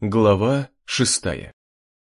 Глава шестая.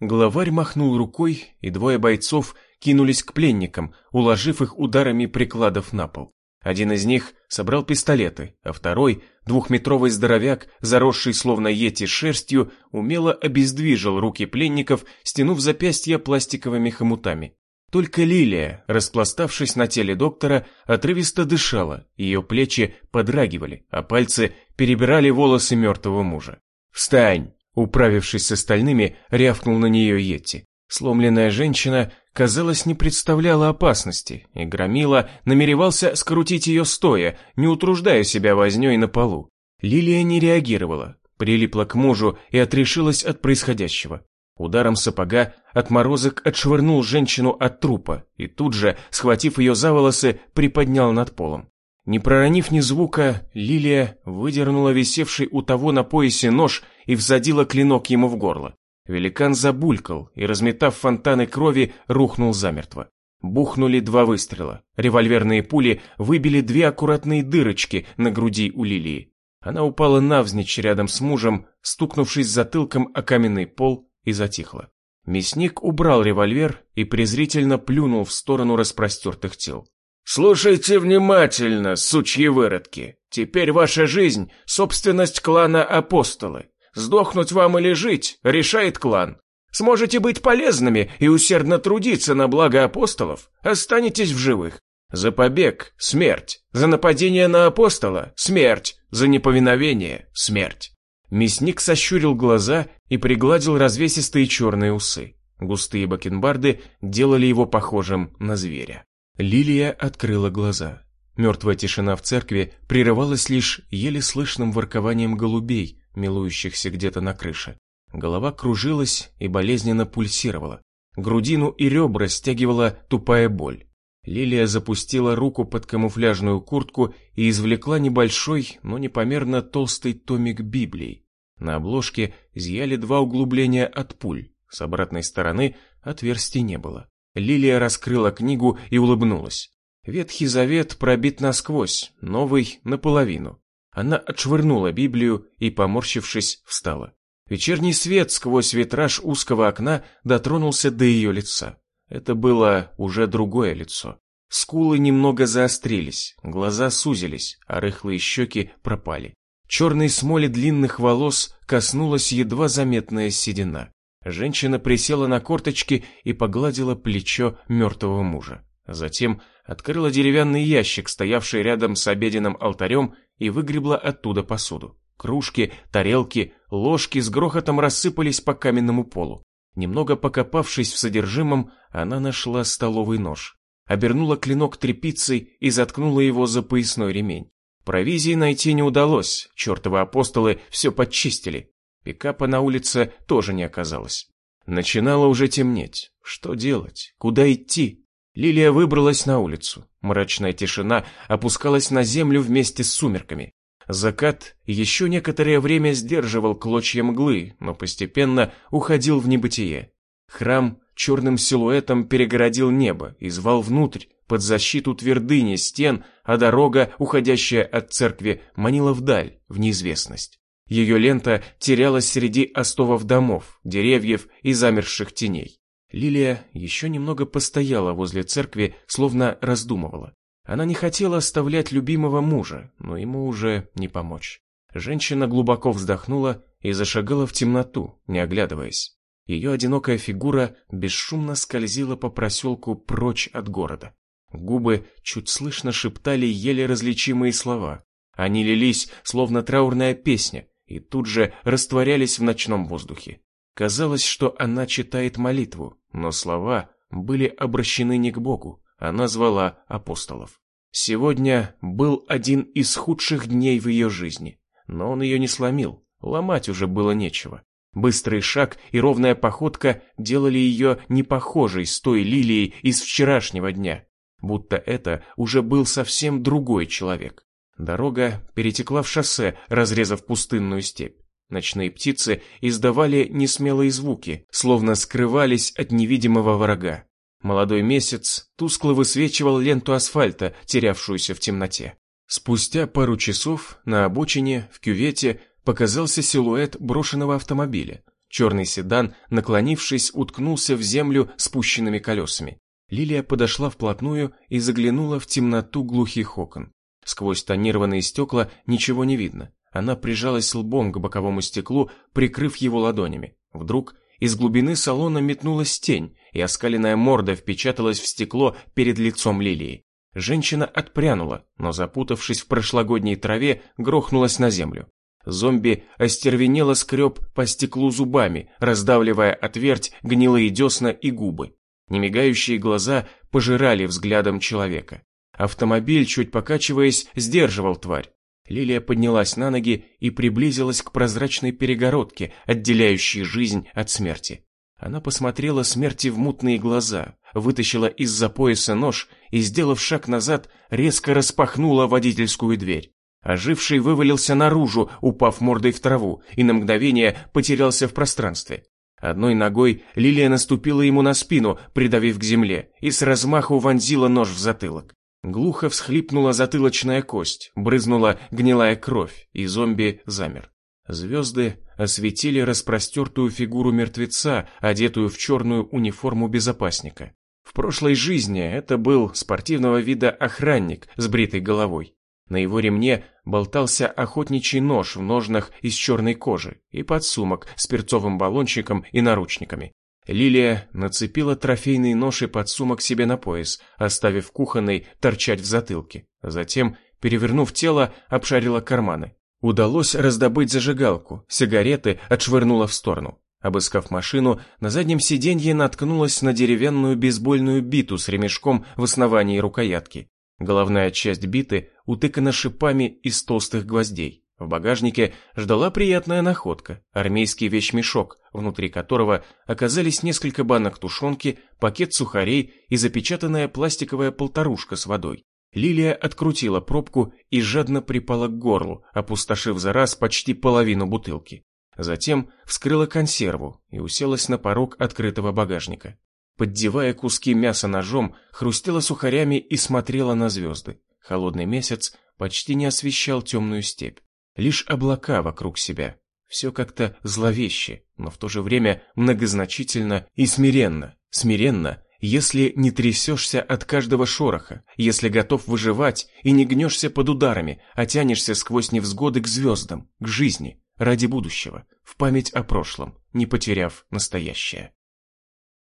Главарь махнул рукой, и двое бойцов кинулись к пленникам, уложив их ударами прикладов на пол. Один из них собрал пистолеты, а второй, двухметровый здоровяк, заросший словно йети шерстью, умело обездвижил руки пленников, стянув запястья пластиковыми хомутами. Только Лилия, распластавшись на теле доктора, отрывисто дышала, ее плечи подрагивали, а пальцы перебирали волосы мертвого мужа. «Встань!» Управившись с остальными, рявкнул на нее Йетти. Сломленная женщина, казалось, не представляла опасности, и Громила намеревался скрутить ее стоя, не утруждая себя возней на полу. Лилия не реагировала, прилипла к мужу и отрешилась от происходящего. Ударом сапога отморозок отшвырнул женщину от трупа и тут же, схватив ее за волосы, приподнял над полом. Не проронив ни звука, Лилия выдернула висевший у того на поясе нож и всадила клинок ему в горло. Великан забулькал и, разметав фонтаны крови, рухнул замертво. Бухнули два выстрела. Револьверные пули выбили две аккуратные дырочки на груди у Лилии. Она упала навзничь рядом с мужем, стукнувшись затылком о каменный пол и затихла. Мясник убрал револьвер и презрительно плюнул в сторону распростертых тел. «Слушайте внимательно, сучьи выродки. Теперь ваша жизнь — собственность клана Апостолы. Сдохнуть вам или жить — решает клан. Сможете быть полезными и усердно трудиться на благо апостолов, останетесь в живых. За побег – смерть, за нападение на апостола – смерть, за неповиновение – смерть. Мясник сощурил глаза и пригладил развесистые черные усы. Густые бакенбарды делали его похожим на зверя. Лилия открыла глаза. Мертвая тишина в церкви прерывалась лишь еле слышным воркованием голубей, милующихся где-то на крыше. Голова кружилась и болезненно пульсировала. Грудину и ребра стягивала тупая боль. Лилия запустила руку под камуфляжную куртку и извлекла небольшой, но непомерно толстый томик Библии. На обложке зияли два углубления от пуль. С обратной стороны отверстий не было. Лилия раскрыла книгу и улыбнулась. Ветхий Завет пробит насквозь, новый — наполовину. Она отшвырнула Библию и, поморщившись, встала. Вечерний свет сквозь витраж узкого окна дотронулся до ее лица. Это было уже другое лицо. Скулы немного заострились, глаза сузились, а рыхлые щеки пропали. Черной смоле длинных волос коснулась едва заметная седина. Женщина присела на корточки и погладила плечо мертвого мужа. Затем открыла деревянный ящик, стоявший рядом с обеденным алтарем, и выгребла оттуда посуду. Кружки, тарелки, ложки с грохотом рассыпались по каменному полу. Немного покопавшись в содержимом, она нашла столовый нож. Обернула клинок тряпицей и заткнула его за поясной ремень. Провизии найти не удалось, чертовы апостолы все подчистили. Пикапа на улице тоже не оказалось. Начинало уже темнеть. Что делать? Куда идти? Лилия выбралась на улицу. Мрачная тишина опускалась на землю вместе с сумерками. Закат еще некоторое время сдерживал клочья мглы, но постепенно уходил в небытие. Храм черным силуэтом перегородил небо и звал внутрь, под защиту твердыни стен, а дорога, уходящая от церкви, манила вдаль, в неизвестность. Ее лента терялась среди остовов домов, деревьев и замерзших теней. Лилия еще немного постояла возле церкви, словно раздумывала. Она не хотела оставлять любимого мужа, но ему уже не помочь. Женщина глубоко вздохнула и зашагала в темноту, не оглядываясь. Ее одинокая фигура бесшумно скользила по проселку прочь от города. Губы чуть слышно шептали еле различимые слова. Они лились, словно траурная песня, и тут же растворялись в ночном воздухе. Казалось, что она читает молитву, но слова были обращены не к Богу, она звала апостолов. Сегодня был один из худших дней в ее жизни, но он ее не сломил, ломать уже было нечего. Быстрый шаг и ровная походка делали ее не похожей с той лилией из вчерашнего дня, будто это уже был совсем другой человек. Дорога перетекла в шоссе, разрезав пустынную степь. Ночные птицы издавали несмелые звуки, словно скрывались от невидимого врага. Молодой месяц тускло высвечивал ленту асфальта, терявшуюся в темноте. Спустя пару часов на обочине, в кювете, показался силуэт брошенного автомобиля. Черный седан, наклонившись, уткнулся в землю спущенными колесами. Лилия подошла вплотную и заглянула в темноту глухих окон. Сквозь тонированные стекла ничего не видно. Она прижалась лбом к боковому стеклу, прикрыв его ладонями. Вдруг из глубины салона метнулась тень, и оскаленная морда впечаталась в стекло перед лицом Лилии. Женщина отпрянула, но, запутавшись в прошлогодней траве, грохнулась на землю. Зомби остервенело скреб по стеклу зубами, раздавливая отверть гнилые десна и губы. Немигающие глаза пожирали взглядом человека. Автомобиль, чуть покачиваясь, сдерживал тварь. Лилия поднялась на ноги и приблизилась к прозрачной перегородке, отделяющей жизнь от смерти. Она посмотрела смерти в мутные глаза, вытащила из-за пояса нож и, сделав шаг назад, резко распахнула водительскую дверь. Оживший вывалился наружу, упав мордой в траву, и на мгновение потерялся в пространстве. Одной ногой Лилия наступила ему на спину, придавив к земле, и с размаху вонзила нож в затылок. Глухо всхлипнула затылочная кость, брызнула гнилая кровь, и зомби замер. Звезды осветили распростертую фигуру мертвеца, одетую в черную униформу безопасника. В прошлой жизни это был спортивного вида охранник с бритой головой. На его ремне болтался охотничий нож в ножнах из черной кожи и подсумок с перцовым баллончиком и наручниками. Лилия нацепила трофейный нож и подсумок себе на пояс, оставив кухонный торчать в затылке. Затем, перевернув тело, обшарила карманы. Удалось раздобыть зажигалку, сигареты отшвырнула в сторону. Обыскав машину, на заднем сиденье наткнулась на деревянную бейсбольную биту с ремешком в основании рукоятки. Головная часть биты утыкана шипами из толстых гвоздей. В багажнике ждала приятная находка – армейский вещмешок, внутри которого оказались несколько банок тушенки, пакет сухарей и запечатанная пластиковая полторушка с водой. Лилия открутила пробку и жадно припала к горлу, опустошив за раз почти половину бутылки. Затем вскрыла консерву и уселась на порог открытого багажника поддевая куски мяса ножом, хрустела сухарями и смотрела на звезды. Холодный месяц почти не освещал темную степь. Лишь облака вокруг себя. Все как-то зловеще, но в то же время многозначительно и смиренно. Смиренно, если не трясешься от каждого шороха, если готов выживать и не гнешься под ударами, а тянешься сквозь невзгоды к звездам, к жизни, ради будущего, в память о прошлом, не потеряв настоящее.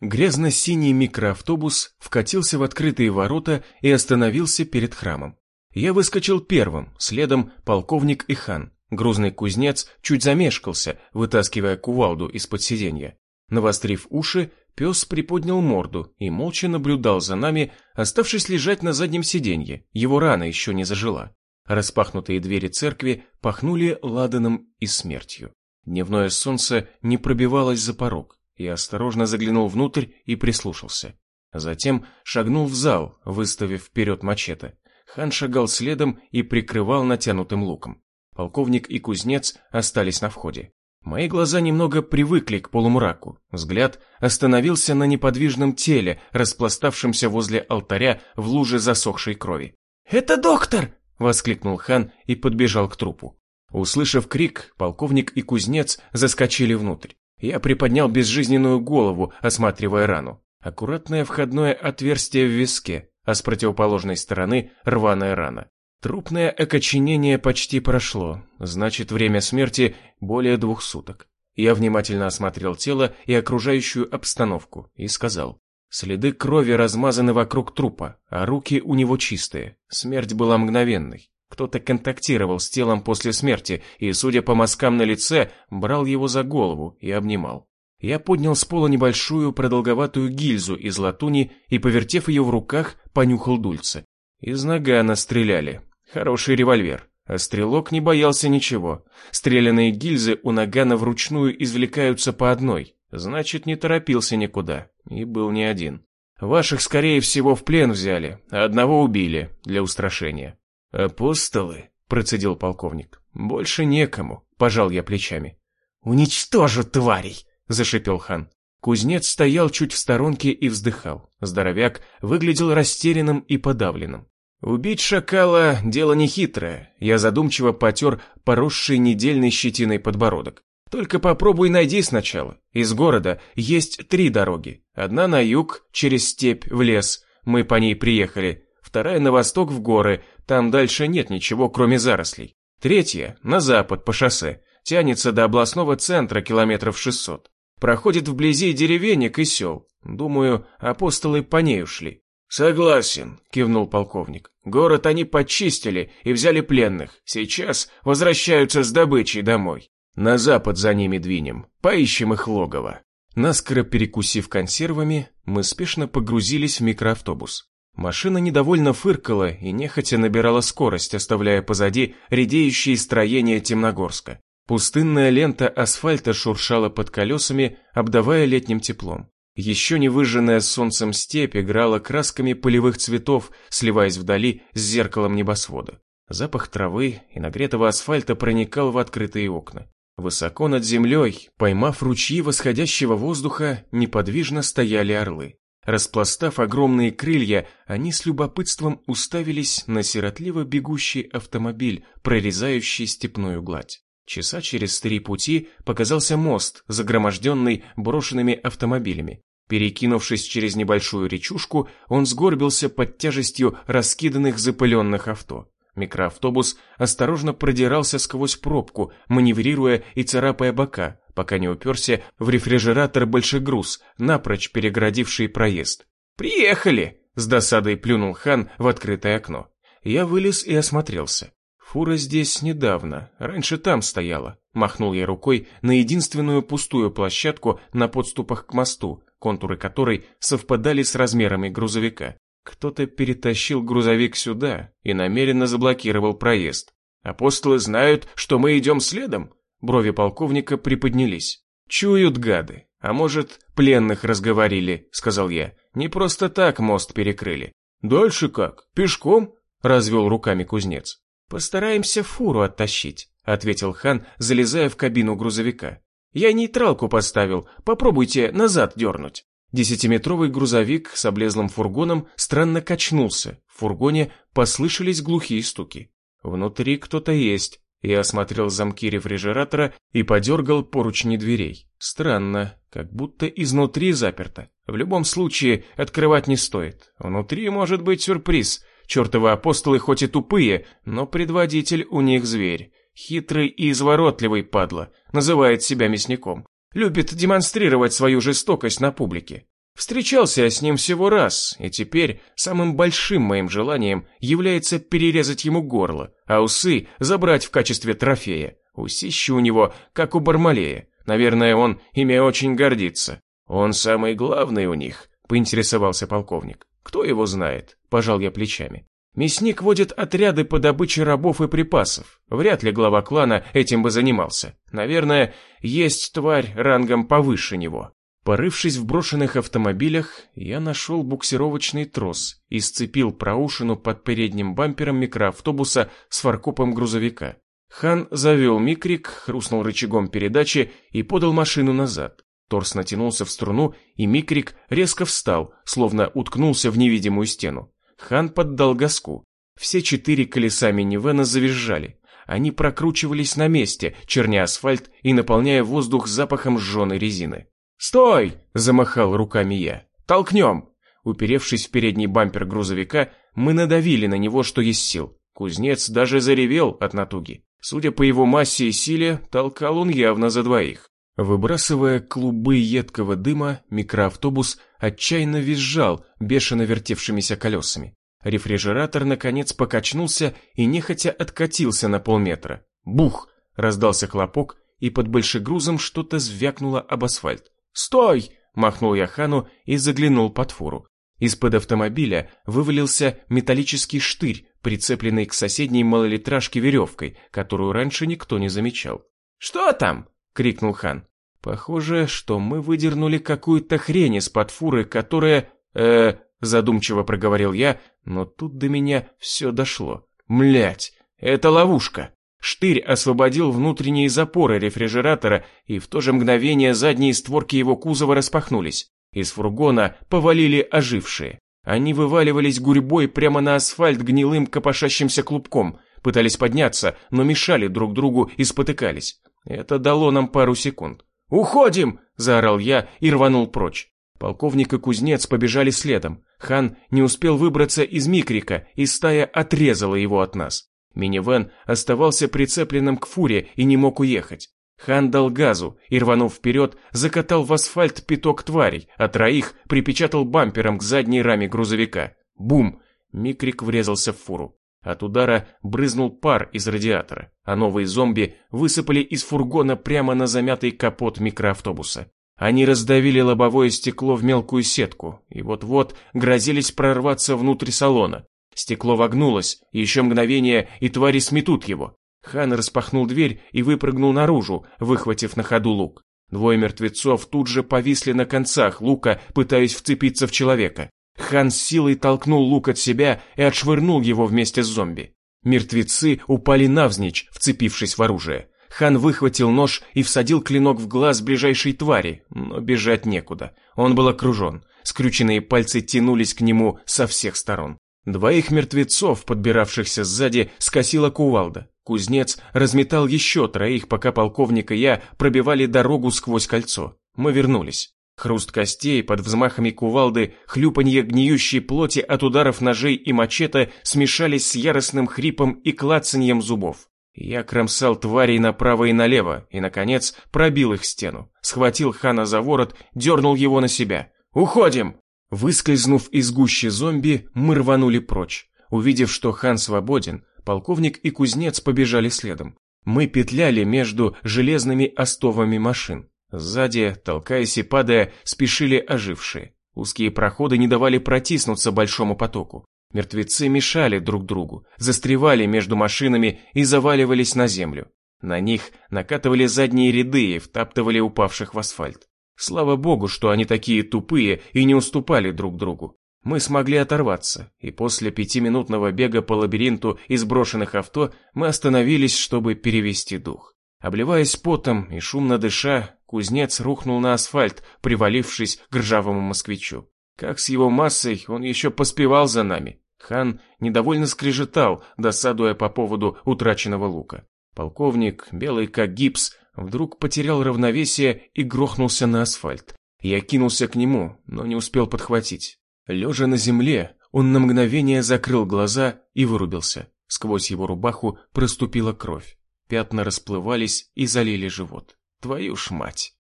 Грязно-синий микроавтобус вкатился в открытые ворота и остановился перед храмом. Я выскочил первым, следом полковник и хан. Грузный кузнец чуть замешкался, вытаскивая кувалду из-под сиденья. Навострив уши, пес приподнял морду и молча наблюдал за нами, оставшись лежать на заднем сиденье. Его рана еще не зажила. Распахнутые двери церкви пахнули ладаном и смертью. Дневное солнце не пробивалось за порог. Я осторожно заглянул внутрь и прислушался. Затем шагнул в зал, выставив вперед мачете. Хан шагал следом и прикрывал натянутым луком. Полковник и кузнец остались на входе. Мои глаза немного привыкли к полумраку. Взгляд остановился на неподвижном теле, распластавшемся возле алтаря в луже засохшей крови. «Это доктор!» — воскликнул хан и подбежал к трупу. Услышав крик, полковник и кузнец заскочили внутрь. Я приподнял безжизненную голову, осматривая рану. Аккуратное входное отверстие в виске, а с противоположной стороны рваная рана. Трупное окоченение почти прошло, значит, время смерти более двух суток. Я внимательно осмотрел тело и окружающую обстановку и сказал. Следы крови размазаны вокруг трупа, а руки у него чистые. Смерть была мгновенной. Кто-то контактировал с телом после смерти и, судя по мазкам на лице, брал его за голову и обнимал. Я поднял с пола небольшую продолговатую гильзу из латуни и, повертев ее в руках, понюхал дульце. Из нагана стреляли. Хороший револьвер. А стрелок не боялся ничего. Стрелянные гильзы у нагана вручную извлекаются по одной. Значит, не торопился никуда. И был не один. Ваших, скорее всего, в плен взяли, а одного убили для устрашения. «Апостолы?» – процедил полковник. «Больше некому», – пожал я плечами. «Уничтожу тварей!» – зашипел хан. Кузнец стоял чуть в сторонке и вздыхал. Здоровяк выглядел растерянным и подавленным. Убить шакала – дело нехитрое. Я задумчиво потер поросший недельной щетиной подбородок. Только попробуй найди сначала. Из города есть три дороги. Одна на юг, через степь, в лес. Мы по ней приехали. Вторая на восток, в горы. Там дальше нет ничего, кроме зарослей. Третья – на запад, по шоссе. Тянется до областного центра километров 600. Проходит вблизи деревенек и сел. Думаю, апостолы по ней ушли. «Согласен», – кивнул полковник. «Город они почистили и взяли пленных. Сейчас возвращаются с добычей домой. На запад за ними двинем, поищем их логово». Наскоро перекусив консервами, мы спешно погрузились в микроавтобус. Машина недовольно фыркала и нехотя набирала скорость, оставляя позади редеющие строения Темногорска. Пустынная лента асфальта шуршала под колесами, обдавая летним теплом. Еще не выжженная солнцем степь играла красками полевых цветов, сливаясь вдали с зеркалом небосвода. Запах травы и нагретого асфальта проникал в открытые окна. Высоко над землей, поймав ручьи восходящего воздуха, неподвижно стояли орлы. Распластав огромные крылья, они с любопытством уставились на сиротливо бегущий автомобиль, прорезающий степную гладь. Часа через три пути показался мост, загроможденный брошенными автомобилями. Перекинувшись через небольшую речушку, он сгорбился под тяжестью раскиданных запыленных авто. Микроавтобус осторожно продирался сквозь пробку, маневрируя и царапая бока, пока не уперся в рефрижератор большегруз, напрочь переградивший проезд. «Приехали!» – с досадой плюнул Хан в открытое окно. Я вылез и осмотрелся. Фура здесь недавно, раньше там стояла. Махнул я рукой на единственную пустую площадку на подступах к мосту, контуры которой совпадали с размерами грузовика. Кто-то перетащил грузовик сюда и намеренно заблокировал проезд. Апостолы знают, что мы идем следом? Брови полковника приподнялись. Чуют гады. А может, пленных разговорили, сказал я. Не просто так мост перекрыли. Дальше как? Пешком? Развел руками кузнец. Постараемся фуру оттащить, ответил хан, залезая в кабину грузовика. Я нейтралку поставил, попробуйте назад дернуть. Десятиметровый грузовик с облезлым фургоном странно качнулся. В фургоне послышались глухие стуки. Внутри кто-то есть. Я осмотрел замки рефрижератора и подергал поручни дверей. Странно, как будто изнутри заперто. В любом случае, открывать не стоит. Внутри может быть сюрприз. Чертовы апостолы хоть и тупые, но предводитель у них зверь. Хитрый и изворотливый падла, называет себя мясником. Любит демонстрировать свою жестокость на публике. Встречался я с ним всего раз, и теперь самым большим моим желанием является перерезать ему горло, а усы забрать в качестве трофея. Усищи у него, как у Бармалея. Наверное, он ими очень гордится. Он самый главный у них, поинтересовался полковник. Кто его знает? Пожал я плечами. Мясник водит отряды по добыче рабов и припасов. Вряд ли глава клана этим бы занимался. Наверное, есть тварь рангом повыше него. Порывшись в брошенных автомобилях, я нашел буксировочный трос и сцепил проушину под передним бампером микроавтобуса с фаркопом грузовика. Хан завел микрик, хрустнул рычагом передачи и подал машину назад. Торс натянулся в струну, и микрик резко встал, словно уткнулся в невидимую стену. Хан поддал газку. Все четыре колеса минивэна завизжали. Они прокручивались на месте, черня асфальт и наполняя воздух запахом сжженной резины. «Стой!» – замахал руками я. «Толкнем!» Уперевшись в передний бампер грузовика, мы надавили на него, что есть сил. Кузнец даже заревел от натуги. Судя по его массе и силе, толкал он явно за двоих. Выбрасывая клубы едкого дыма, микроавтобус отчаянно визжал, бешено вертевшимися колесами. Рефрижератор, наконец, покачнулся и нехотя откатился на полметра. Бух! Раздался хлопок, и под большегрузом что-то звякнуло об асфальт. «Стой!» – махнул я Хану и заглянул под фуру. Из-под автомобиля вывалился металлический штырь, прицепленный к соседней малолитражке веревкой, которую раньше никто не замечал. «Что там?» – крикнул Хан. Похоже, что мы выдернули какую-то хрень из-под фуры, которая... э задумчиво проговорил я, но тут до меня все дошло. Млять, это ловушка. Штырь освободил внутренние запоры рефрижератора, и в то же мгновение задние створки его кузова распахнулись. Из фургона повалили ожившие. Они вываливались гурьбой прямо на асфальт гнилым копошащимся клубком, пытались подняться, но мешали друг другу и спотыкались. Это дало нам пару секунд. «Уходим!» – заорал я и рванул прочь. Полковник и кузнец побежали следом. Хан не успел выбраться из микрика, и стая отрезала его от нас. Минивэн оставался прицепленным к фуре и не мог уехать. Хан дал газу и, рванув вперед, закатал в асфальт пяток тварей, а троих припечатал бампером к задней раме грузовика. Бум! Микрик врезался в фуру. От удара брызнул пар из радиатора, а новые зомби высыпали из фургона прямо на замятый капот микроавтобуса. Они раздавили лобовое стекло в мелкую сетку и вот-вот грозились прорваться внутрь салона. Стекло вогнулось, еще мгновение, и твари сметут его. Хан распахнул дверь и выпрыгнул наружу, выхватив на ходу лук. Двое мертвецов тут же повисли на концах лука, пытаясь вцепиться в человека. Хан силой толкнул лук от себя и отшвырнул его вместе с зомби. Мертвецы упали навзничь, вцепившись в оружие. Хан выхватил нож и всадил клинок в глаз ближайшей твари, но бежать некуда. Он был окружен. Скрюченные пальцы тянулись к нему со всех сторон. Двоих мертвецов, подбиравшихся сзади, скосила кувалда. Кузнец разметал еще троих, пока полковник и я пробивали дорогу сквозь кольцо. Мы вернулись. Хруст костей под взмахами кувалды, хлюпанье гниющей плоти от ударов ножей и мачете смешались с яростным хрипом и клацаньем зубов. Я кромсал тварей направо и налево, и, наконец, пробил их стену. Схватил хана за ворот, дернул его на себя. «Уходим!» Выскользнув из гущи зомби, мы рванули прочь. Увидев, что хан свободен, полковник и кузнец побежали следом. Мы петляли между железными остовами машин. Сзади, толкаясь и падая, спешили ожившие. Узкие проходы не давали протиснуться большому потоку. Мертвецы мешали друг другу, застревали между машинами и заваливались на землю. На них накатывали задние ряды и втаптывали упавших в асфальт. Слава богу, что они такие тупые и не уступали друг другу. Мы смогли оторваться, и после пятиминутного бега по лабиринту из брошенных авто мы остановились, чтобы перевести дух. Обливаясь потом и шумно дыша, кузнец рухнул на асфальт, привалившись к ржавому москвичу. Как с его массой он еще поспевал за нами. Хан недовольно скрежетал, досадуя по поводу утраченного лука. Полковник, белый как гипс, вдруг потерял равновесие и грохнулся на асфальт. Я кинулся к нему, но не успел подхватить. Лежа на земле, он на мгновение закрыл глаза и вырубился. Сквозь его рубаху проступила кровь. Пятна расплывались и залили живот. Твою ж мать!